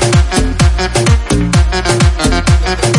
No hay.